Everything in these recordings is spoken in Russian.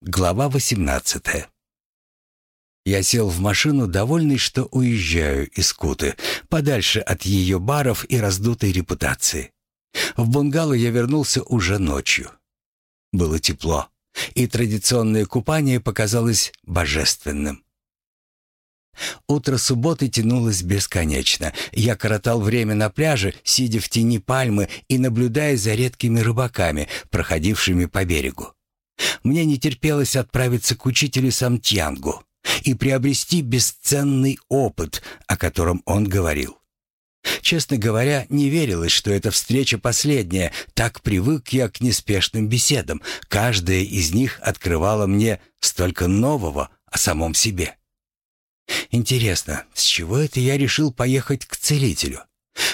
Глава 18 Я сел в машину, довольный, что уезжаю из Куты, подальше от ее баров и раздутой репутации. В бунгало я вернулся уже ночью. Было тепло, и традиционное купание показалось божественным. Утро субботы тянулось бесконечно. Я коротал время на пляже, сидя в тени пальмы и наблюдая за редкими рыбаками, проходившими по берегу. Мне не терпелось отправиться к учителю Самтьянгу и приобрести бесценный опыт, о котором он говорил. Честно говоря, не верилось, что эта встреча последняя. Так привык я к неспешным беседам. Каждая из них открывала мне столько нового о самом себе. Интересно, с чего это я решил поехать к целителю?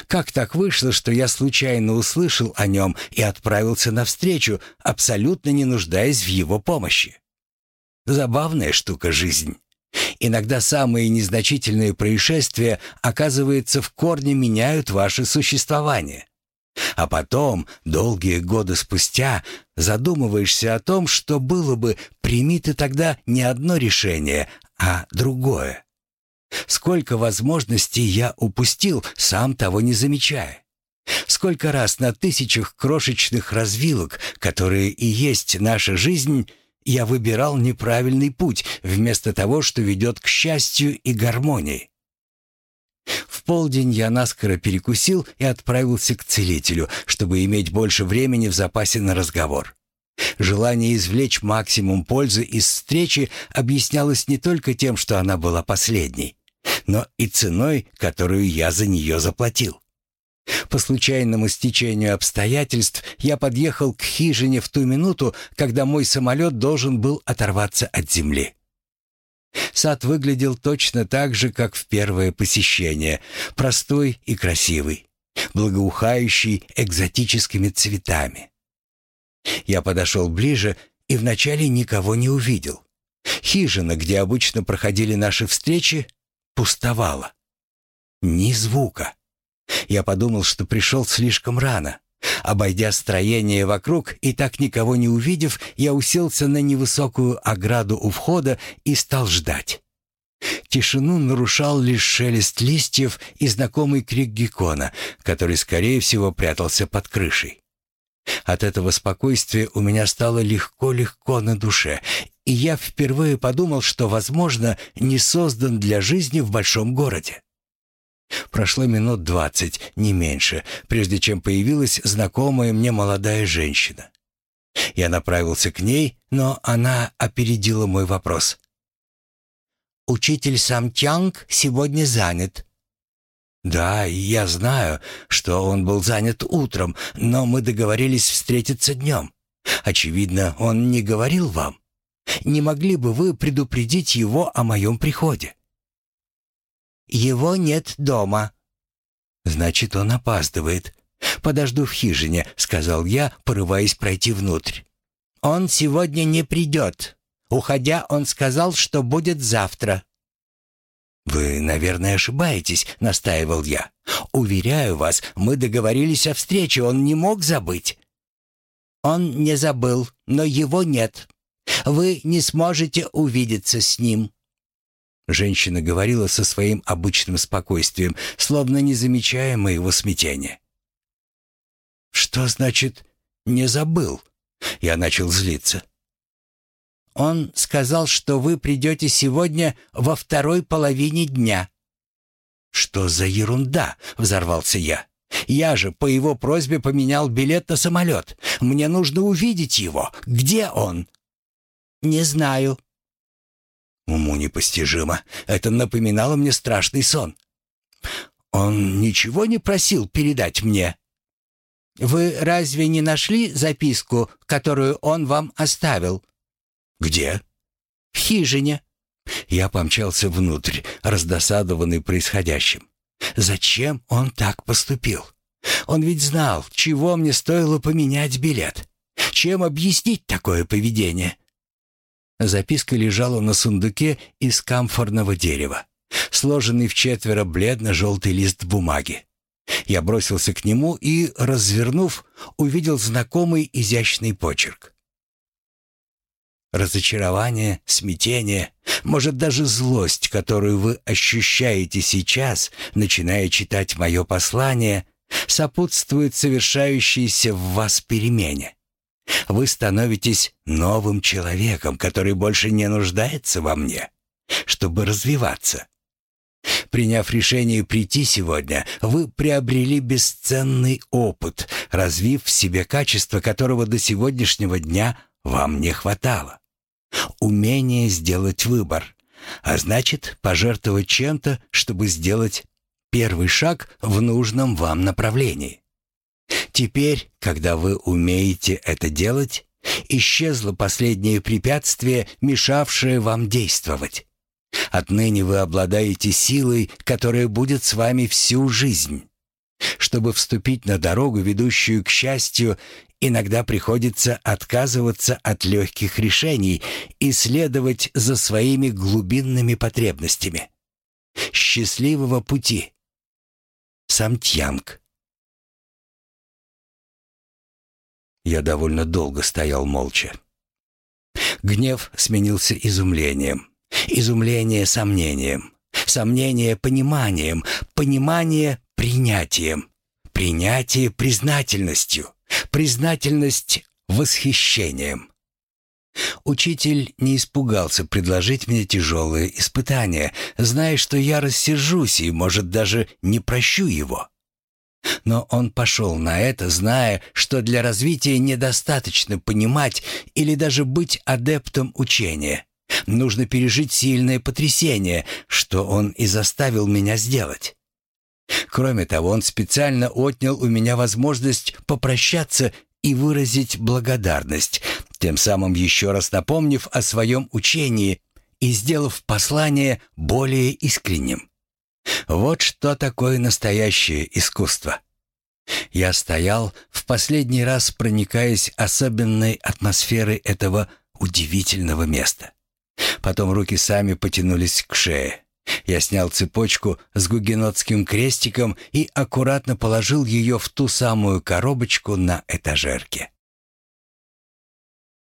Как так вышло, что я случайно услышал о нем и отправился навстречу, абсолютно не нуждаясь в его помощи? Забавная штука жизнь. Иногда самые незначительные происшествия, оказывается, в корне меняют ваше существование. А потом, долгие годы спустя, задумываешься о том, что было бы, прими ты тогда не одно решение, а другое. Сколько возможностей я упустил, сам того не замечая. Сколько раз на тысячах крошечных развилок, которые и есть наша жизнь, я выбирал неправильный путь, вместо того, что ведет к счастью и гармонии. В полдень я наскоро перекусил и отправился к целителю, чтобы иметь больше времени в запасе на разговор. Желание извлечь максимум пользы из встречи объяснялось не только тем, что она была последней но и ценой, которую я за нее заплатил. По случайному стечению обстоятельств я подъехал к хижине в ту минуту, когда мой самолет должен был оторваться от земли. Сад выглядел точно так же, как в первое посещение, простой и красивый, благоухающий экзотическими цветами. Я подошел ближе и вначале никого не увидел. Хижина, где обычно проходили наши встречи, пустовало. Ни звука. Я подумал, что пришел слишком рано. Обойдя строение вокруг и так никого не увидев, я уселся на невысокую ограду у входа и стал ждать. Тишину нарушал лишь шелест листьев и знакомый крик геккона, который, скорее всего, прятался под крышей. От этого спокойствия у меня стало легко-легко на душе, и я впервые подумал, что, возможно, не создан для жизни в большом городе. Прошло минут двадцать, не меньше, прежде чем появилась знакомая мне молодая женщина. Я направился к ней, но она опередила мой вопрос. «Учитель Сам Тянг сегодня занят». «Да, я знаю, что он был занят утром, но мы договорились встретиться днем. Очевидно, он не говорил вам». Не могли бы вы предупредить его о моем приходе?» «Его нет дома». «Значит, он опаздывает. Подожду в хижине», — сказал я, порываясь пройти внутрь. «Он сегодня не придет. Уходя, он сказал, что будет завтра». «Вы, наверное, ошибаетесь», — настаивал я. «Уверяю вас, мы договорились о встрече, он не мог забыть». «Он не забыл, но его нет», вы не сможете увидеться с ним». Женщина говорила со своим обычным спокойствием, словно не замечая моего смятения. «Что значит «не забыл»?» Я начал злиться. «Он сказал, что вы придете сегодня во второй половине дня». «Что за ерунда?» — взорвался я. «Я же по его просьбе поменял билет на самолет. Мне нужно увидеть его. Где он?» «Не знаю». Уму непостижимо. Это напоминало мне страшный сон. «Он ничего не просил передать мне?» «Вы разве не нашли записку, которую он вам оставил?» «Где?» «В хижине». Я помчался внутрь, раздосадованный происходящим. Зачем он так поступил? Он ведь знал, чего мне стоило поменять билет. Чем объяснить такое поведение? Записка лежала на сундуке из камфорного дерева, сложенный в четверо бледно-желтый лист бумаги. Я бросился к нему и, развернув, увидел знакомый изящный почерк. разочарование, смятение, может даже злость, которую вы ощущаете сейчас, начиная читать мое послание, сопутствует совершающейся в вас перемене. Вы становитесь новым человеком, который больше не нуждается во мне, чтобы развиваться. Приняв решение прийти сегодня, вы приобрели бесценный опыт, развив в себе качество, которого до сегодняшнего дня вам не хватало. Умение сделать выбор, а значит, пожертвовать чем-то, чтобы сделать первый шаг в нужном вам направлении. Теперь, когда вы умеете это делать, исчезло последнее препятствие, мешавшее вам действовать. Отныне вы обладаете силой, которая будет с вами всю жизнь. Чтобы вступить на дорогу, ведущую к счастью, иногда приходится отказываться от легких решений и следовать за своими глубинными потребностями. Счастливого пути! Самтьянг Я довольно долго стоял молча. Гнев сменился изумлением. Изумление сомнением. Сомнение пониманием. Понимание принятием. Принятие признательностью. Признательность восхищением. Учитель не испугался предложить мне тяжелые испытания, зная, что я рассержусь и, может, даже не прощу его. Но он пошел на это, зная, что для развития недостаточно понимать или даже быть адептом учения. Нужно пережить сильное потрясение, что он и заставил меня сделать. Кроме того, он специально отнял у меня возможность попрощаться и выразить благодарность, тем самым еще раз напомнив о своем учении и сделав послание более искренним. Вот что такое настоящее искусство. Я стоял, в последний раз проникаясь особенной атмосферой этого удивительного места. Потом руки сами потянулись к шее. Я снял цепочку с гугенотским крестиком и аккуратно положил ее в ту самую коробочку на этажерке.